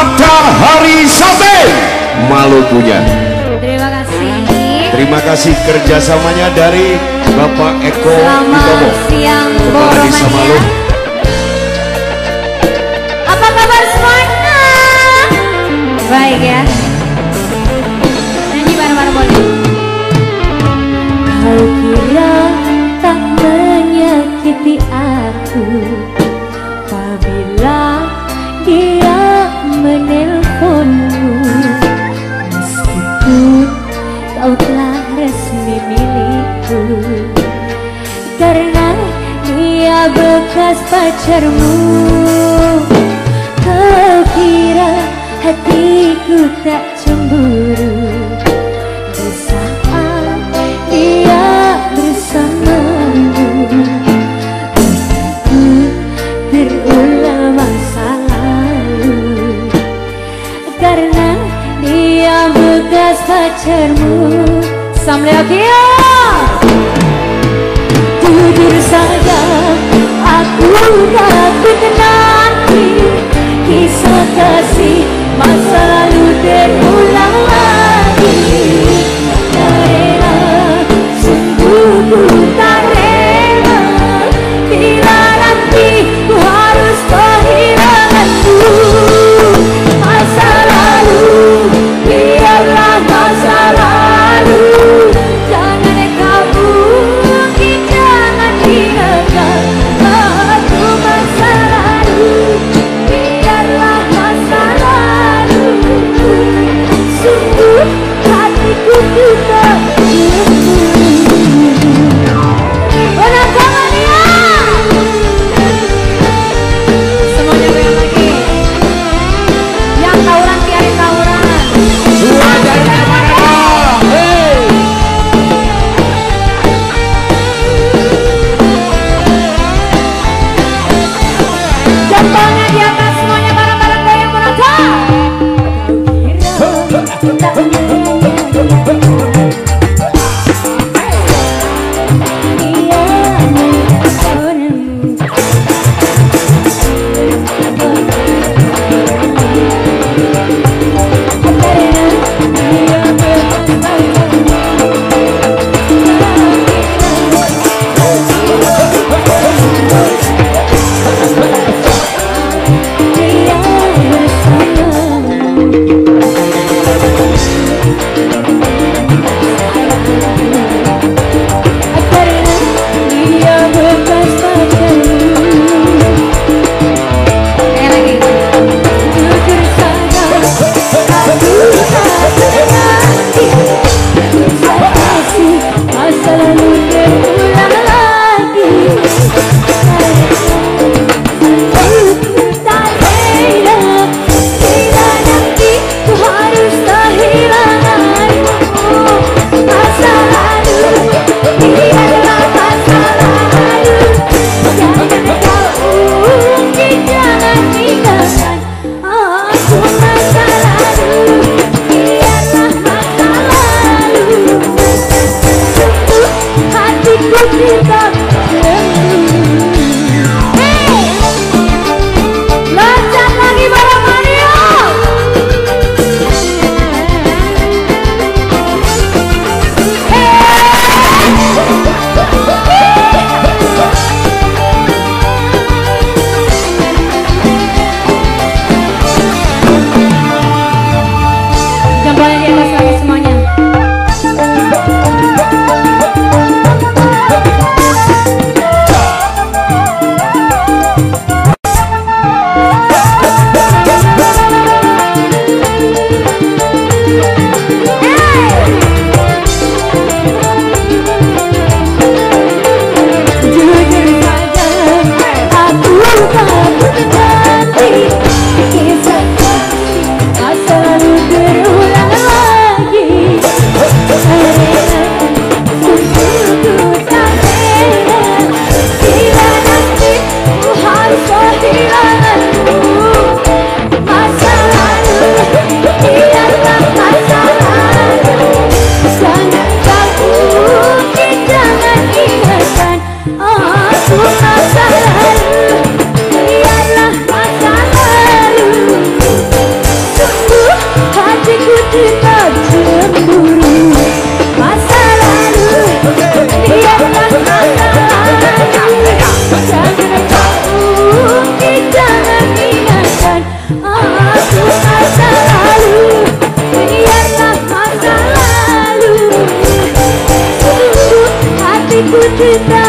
Matahari Sate Malukunya. Terima kasih. Terima kasih kerjasamanya dari Bapak Eko Selamat Utomo. siang Kepala Desa. Apa kabar semuanya? Baik ya. Bekas pacarmu. Kau kira hatiku tak cemburu. Di saat dia bersamamu. Hatiku terulang masa lalu. Karena dia bekas pacarmu. Samleakio Jujur aku takut que dá.